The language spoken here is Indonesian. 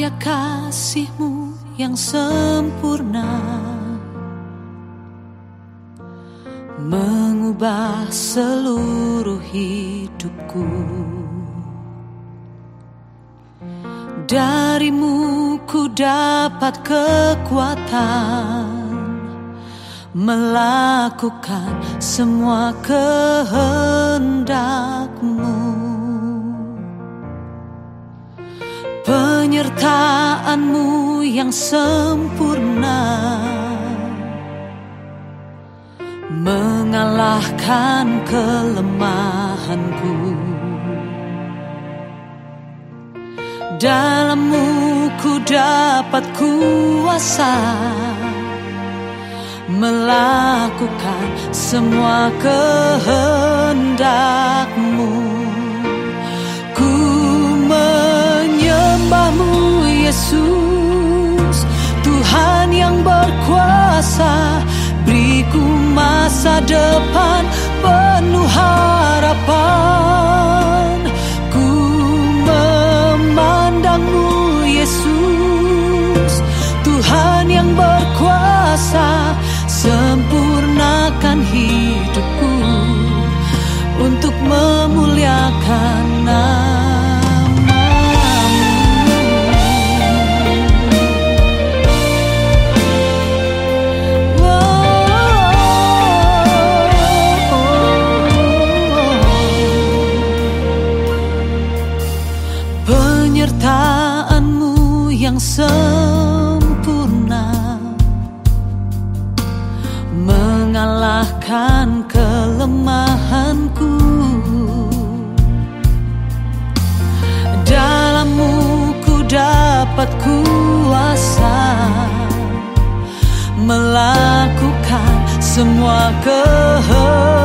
karya kasihmu yang sempurna. Mengubah seluruh hidupku. Darimu ku dapat kekuatan. Melakukan semua kehendakmu penyertaanmu yang sempurna. Mengalahkan kelemahanku. Dalammu ku dapat kuasa. Melakukan semua kehendakmu Yesus Tuhan yang berkuasa Beriku masa depan penuh harapan. Ku memandangmu Yesus Tuhan yang berkuasa Sempurnakan hidupku penyertaanmu yang sempurna. Mengalahkan kelemahanku. Dalammu ku dapat kuasa melakukan semua kehendak